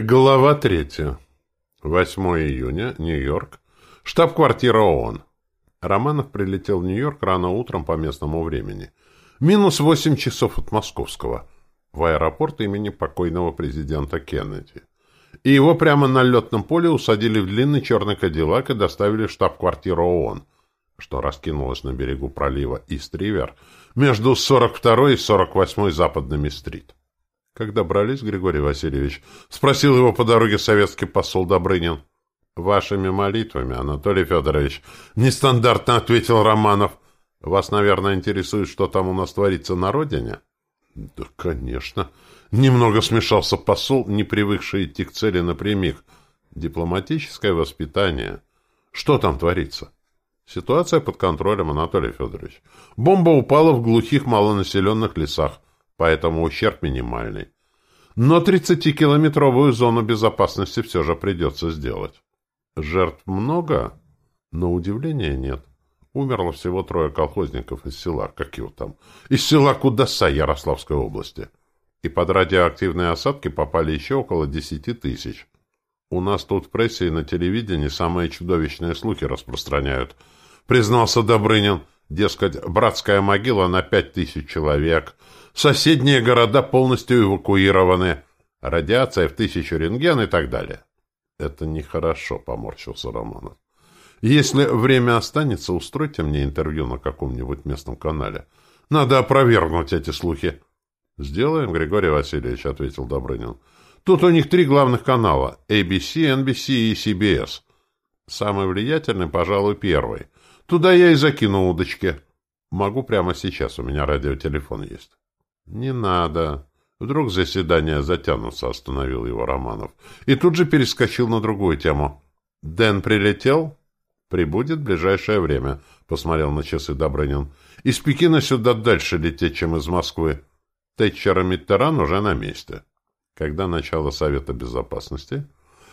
Глава третья. 8 июня, Нью-Йорк. Штаб-квартира ООН. Романов прилетел в Нью-Йорк рано утром по местному времени. Минус 8 часов от московского. В аэропорт имени покойного президента Кеннеди. И его прямо на летном поле усадили в длинный черный кадиллак и доставили в штаб-квартиру ООН, что раскинулось на берегу пролива Ист-Ривер между 42 и 48 западными стрит. Как добрались, Григорий Васильевич? Спросил его по дороге советский посол Добрынин. Вашими молитвами, Анатолий Федорович. Нестандартно ответил Романов. Вас, наверное, интересует, что там у нас творится на родине? Да, конечно. Немного смешался посол, не привыкший идти к цели напрямик. Дипломатическое воспитание. Что там творится? Ситуация под контролем, Анатолий Федорович. Бомба упала в глухих малонаселенных лесах поэтому ущерб минимальный. Но 30-километровую зону безопасности все же придется сделать. Жертв много, но удивления нет. Умерло всего трое колхозников из села, как его там, из села Кудаса Ярославской области. И под радиоактивные осадки попали еще около десяти тысяч. У нас тут в прессе и на телевидении самые чудовищные слухи распространяют. Признался Добрынин, дескать, братская могила на пять тысяч человек — Соседние города полностью эвакуированы. Радиация в тысячу рентген и так далее. Это нехорошо, поморщился Романов. Если время останется, устройте мне интервью на каком-нибудь местном канале. Надо опровергнуть эти слухи. Сделаем, Григорий Васильевич, ответил Добрынин. Тут у них три главных канала — ABC, NBC и CBS. Самый влиятельный, пожалуй, первый. Туда я и закину удочки. Могу прямо сейчас, у меня радиотелефон есть. «Не надо. Вдруг заседание затянутся», — остановил его Романов. И тут же перескочил на другую тему. «Дэн прилетел?» «Прибудет в ближайшее время», — посмотрел на часы Добрынин. «Из Пекина сюда дальше лететь, чем из Москвы. Тэтчер и Миттеран уже на месте». Когда начало Совета Безопасности?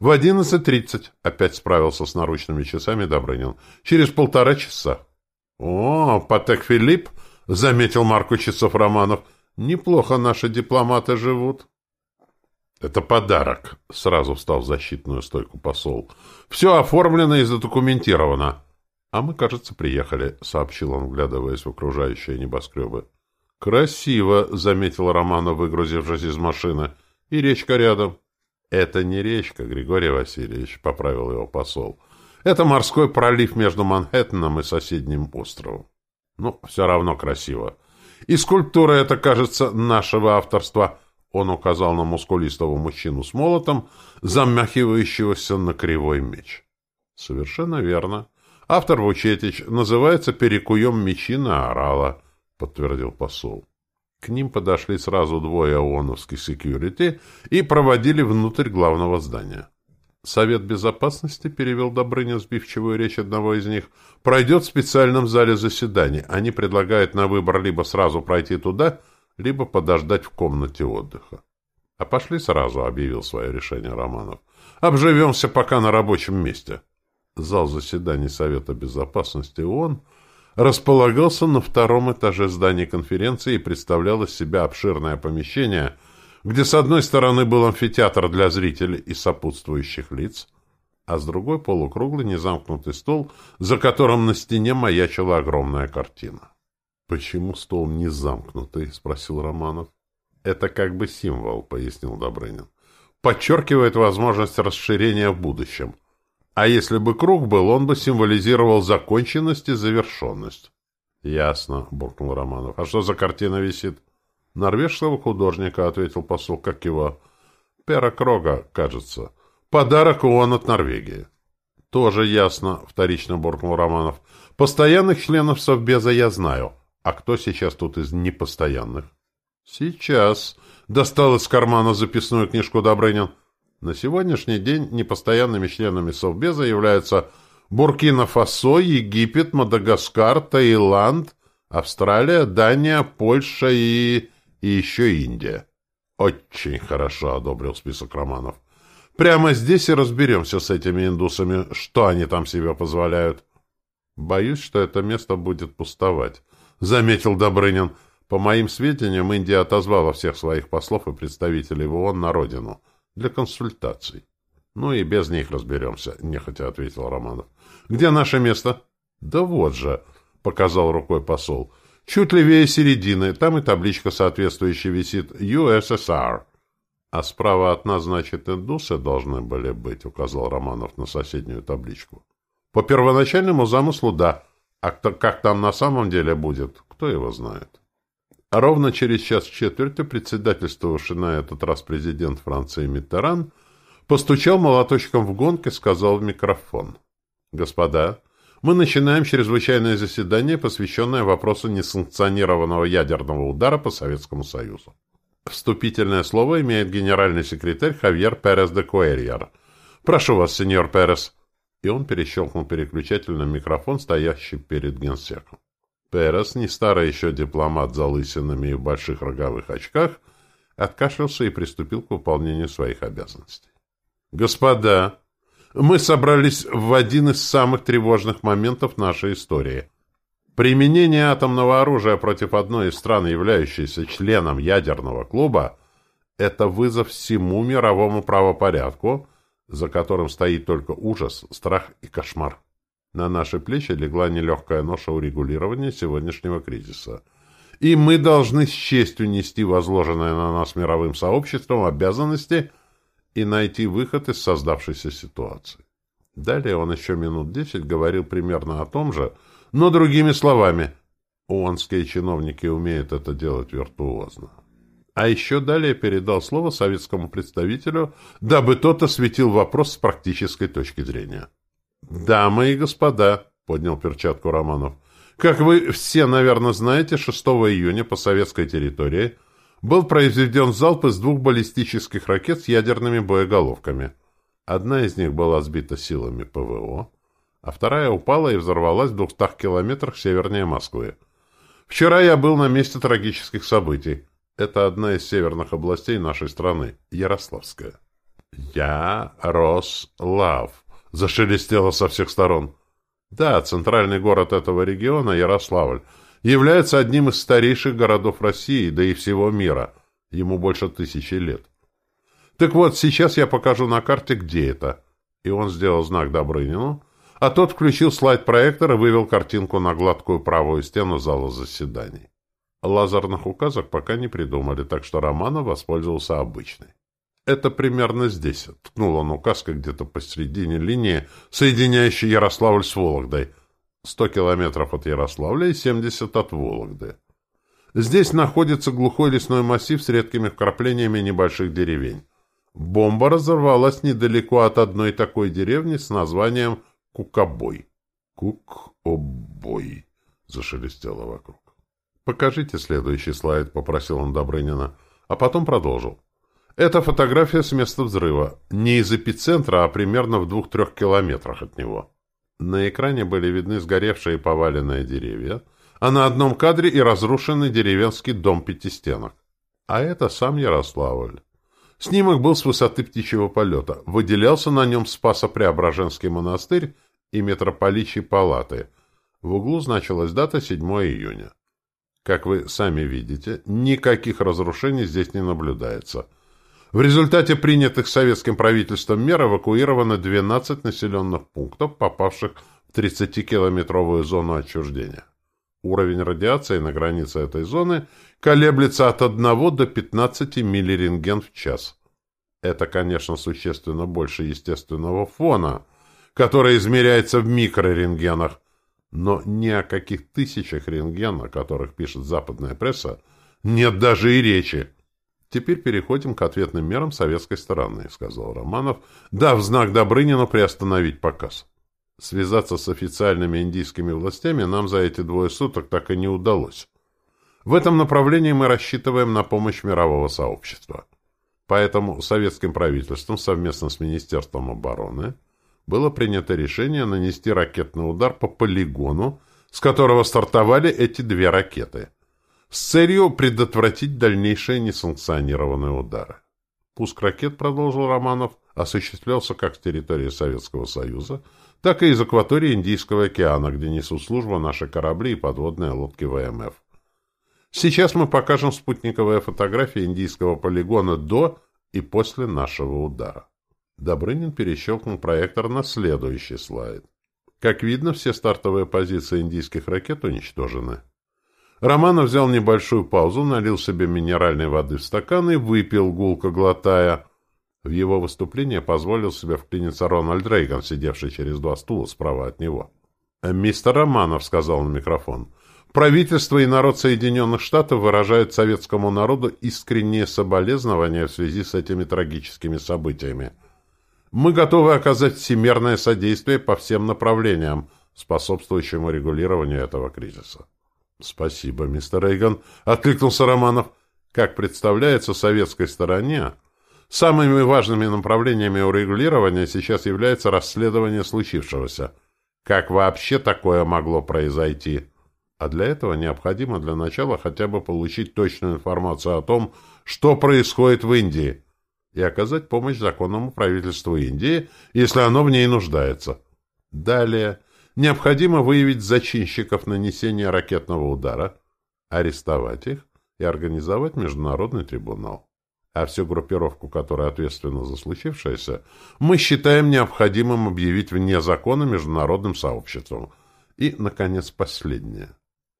В одиннадцать тридцать. Опять справился с наручными часами Добрынин. Через полтора часа. О, Патек Филипп, заметил Марку Часов Романов. Неплохо наши дипломаты живут. Это подарок, сразу встал в защитную стойку посол. Все оформлено и задокументировано. А мы, кажется, приехали, сообщил он, вглядываясь в окружающие небоскребы. Красиво, заметил Романа, выгрузившись из машины. И речка рядом. Это не речка, Григорий Васильевич, поправил его посол. Это морской пролив между Манхэттеном и соседним островом. Ну, все равно красиво. И скульптура эта, кажется, нашего авторства. Он указал на мускулистого мужчину с молотом, замахивающегося на кривой меч. Совершенно верно. Автор Вучетич называется «Перекуем мечи на орала», подтвердил посол. К ним подошли сразу двое ООНовских секьюрити и проводили внутрь главного здания. Совет Безопасности, перевел Добрынин сбивчивую речь одного из них, пройдет в специальном зале заседаний. Они предлагают на выбор либо сразу пройти туда, либо подождать в комнате отдыха. — А пошли сразу, — объявил свое решение Романов. — Обживемся пока на рабочем месте. Зал заседаний Совета Безопасности ООН располагался на втором этаже здания конференции и представлял из себя обширное помещение — где с одной стороны был амфитеатр для зрителей и сопутствующих лиц, а с другой полукруглый незамкнутый стол, за которым на стене маячила огромная картина. — Почему стол не замкнутый? — спросил Романов. — Это как бы символ, — пояснил Добрынин. — Подчеркивает возможность расширения в будущем. А если бы круг был, он бы символизировал законченность и завершенность. — Ясно, — буркнул Романов. — А что за картина висит? Норвежского художника, — ответил посол, как его. Пера Крога, кажется. Подарок ООН от Норвегии. Тоже ясно, — вторично буркнул Романов. Постоянных членов Совбеза я знаю. А кто сейчас тут из непостоянных? Сейчас. Достал из кармана записную книжку Добрынин. На сегодняшний день непостоянными членами Совбеза являются Буркина-Фасо, Египет, Мадагаскар, Таиланд, Австралия, Дания, Польша и и еще Индия. Очень хорошо одобрил список романов. Прямо здесь и разберемся с этими индусами, что они там себе позволяют. Боюсь, что это место будет пустовать, заметил Добрынин. По моим сведениям, Индия отозвала всех своих послов и представителей в ООН на родину. для консультаций. Ну и без них разберемся, нехотя ответил Романов. Где наше место? Да вот же, показал рукой посол. Чуть левее середины, там и табличка соответствующая висит USSR. А справа от нас, значит, индусы должны были быть, указал Романов на соседнюю табличку. По первоначальному замыслу, да. А кто, как там на самом деле будет, кто его знает. А ровно через час четверти председательствовавший на этот раз президент Франции Миттеран постучал молоточком в гонке, сказал в микрофон. «Господа, мы начинаем чрезвычайное заседание, посвященное вопросу несанкционированного ядерного удара по Советскому Союзу. Вступительное слово имеет генеральный секретарь Хавьер Перес де Куэрьер. Прошу вас, сеньор Перес». И он перещелкнул переключатель на микрофон, стоящий перед генсеком. Перес, не старый еще дипломат за лысинами и в больших роговых очках, откашлялся и приступил к выполнению своих обязанностей. «Господа, мы собрались в один из самых тревожных моментов нашей истории. Применение атомного оружия против одной из стран, являющейся членом ядерного клуба, это вызов всему мировому правопорядку, за которым стоит только ужас, страх и кошмар. На наши плечи легла нелегкая ноша урегулирования сегодняшнего кризиса. И мы должны с честью нести возложенные на нас мировым сообществом обязанности и найти выход из создавшейся ситуации. Далее он еще минут десять говорил примерно о том же, но другими словами. Уонские чиновники умеют это делать виртуозно. А еще далее передал слово советскому представителю, дабы тот осветил вопрос с практической точки зрения. «Дамы и господа», — поднял перчатку Романов, — «как вы все, наверное, знаете, 6 июня по советской территории был произведен залп из двух баллистических ракет с ядерными боеголовками. Одна из них была сбита силами ПВО, а вторая упала и взорвалась в 200 километрах севернее Москвы. Вчера я был на месте трагических событий. Это одна из северных областей нашей страны, Ярославская. Я-рос-лав зашелестело со всех сторон. Да, центральный город этого региона, Ярославль, является одним из старейших городов России, да и всего мира. Ему больше тысячи лет. Так вот, сейчас я покажу на карте, где это. И он сделал знак Добрынину, а тот включил слайд-проектор и вывел картинку на гладкую правую стену зала заседаний. Лазерных указок пока не придумали, так что Романов воспользовался обычной. Это примерно здесь. Ткнул он указкой где-то посередине линии, соединяющей Ярославль с Вологдой. Сто километров от Ярославля и семьдесят от Вологды. Здесь находится глухой лесной массив с редкими вкраплениями небольших деревень. Бомба разорвалась недалеко от одной такой деревни с названием Кукобой. Кук-обой, зашелестело вокруг. «Покажите следующий слайд», — попросил он Добрынина, а потом продолжил. Это фотография с места взрыва. Не из эпицентра, а примерно в двух-трех километрах от него. На экране были видны сгоревшие и поваленные деревья, а на одном кадре и разрушенный деревенский дом пятистенок. А это сам Ярославль. Снимок был с высоты птичьего полета. Выделялся на нем Спасо-Преображенский монастырь и митрополичьи палаты. В углу значилась дата 7 июня. Как вы сами видите, никаких разрушений здесь не наблюдается – в результате принятых советским правительством мер эвакуировано 12 населенных пунктов, попавших в 30-километровую зону отчуждения. Уровень радиации на границе этой зоны колеблется от 1 до 15 миллирентген в час. Это, конечно, существенно больше естественного фона, который измеряется в микрорентгенах, но ни о каких тысячах рентген, о которых пишет западная пресса, нет даже и речи. Теперь переходим к ответным мерам советской стороны, сказал Романов, дав знак Добрынину приостановить показ. Связаться с официальными индийскими властями нам за эти двое суток так и не удалось. В этом направлении мы рассчитываем на помощь мирового сообщества. Поэтому советским правительством совместно с Министерством обороны было принято решение нанести ракетный удар по полигону, с которого стартовали эти две ракеты – с целью предотвратить дальнейшие несанкционированные удары. Пуск ракет, продолжил Романов, осуществлялся как с территории Советского Союза, так и из акватории Индийского океана, где несут службу наши корабли и подводные лодки ВМФ. Сейчас мы покажем спутниковые фотографии индийского полигона до и после нашего удара. Добрынин перещелкнул проектор на следующий слайд. Как видно, все стартовые позиции индийских ракет уничтожены. Романов взял небольшую паузу, налил себе минеральной воды в стакан и выпил, гулко глотая. В его выступление позволил себе вклиниться Рональд Рейган, сидевший через два стула справа от него. «Мистер Романов», — сказал на микрофон, — «правительство и народ Соединенных Штатов выражают советскому народу искреннее соболезнования в связи с этими трагическими событиями. Мы готовы оказать всемерное содействие по всем направлениям, способствующему регулированию этого кризиса». «Спасибо, мистер Рейган», — откликнулся Романов. «Как представляется советской стороне, самыми важными направлениями урегулирования сейчас является расследование случившегося. Как вообще такое могло произойти?» А для этого необходимо для начала хотя бы получить точную информацию о том, что происходит в Индии, и оказать помощь законному правительству Индии, если оно в ней нуждается. Далее Необходимо выявить зачинщиков нанесения ракетного удара, арестовать их и организовать международный трибунал. А всю группировку, которая ответственна за случившееся, мы считаем необходимым объявить вне закона международным сообществом. И, наконец, последнее.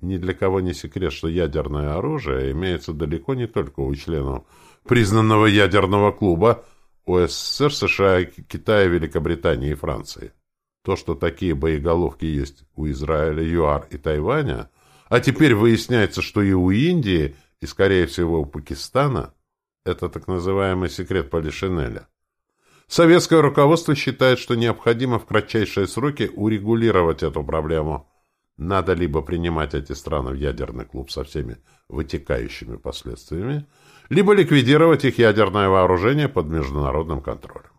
Ни для кого не секрет, что ядерное оружие имеется далеко не только у членов признанного ядерного клуба УССР, США, Китая, Великобритании и Франции. То, что такие боеголовки есть у Израиля, ЮАР и Тайваня, а теперь выясняется, что и у Индии, и, скорее всего, у Пакистана, это так называемый секрет Полишинеля. Советское руководство считает, что необходимо в кратчайшие сроки урегулировать эту проблему. Надо либо принимать эти страны в ядерный клуб со всеми вытекающими последствиями, либо ликвидировать их ядерное вооружение под международным контролем.